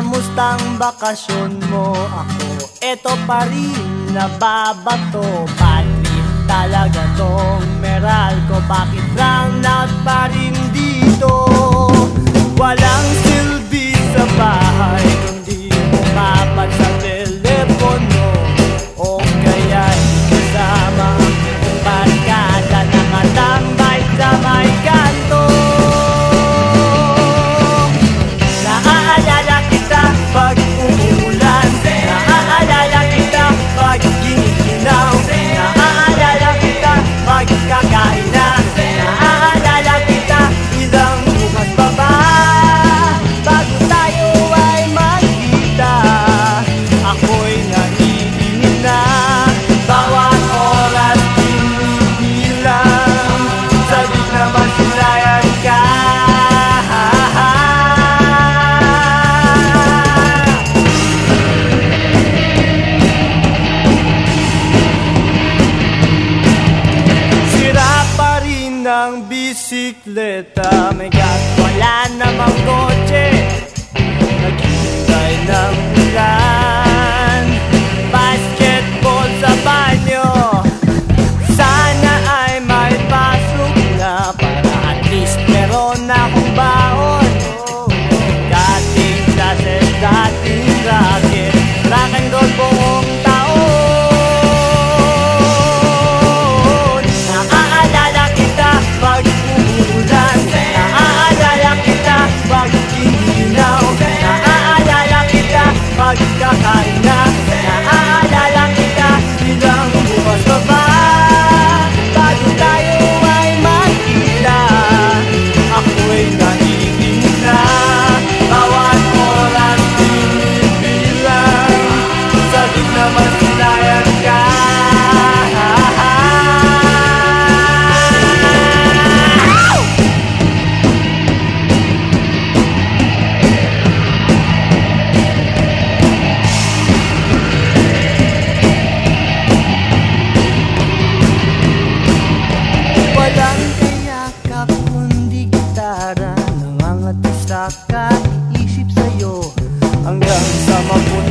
Kamustang bakasyon mo ako? Ito pa rin nababato Bakit talaga tong meral ko? Bakit lang not pa rin dito? Wala ng bisikleta. May gas, wala namang kotse.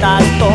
asalto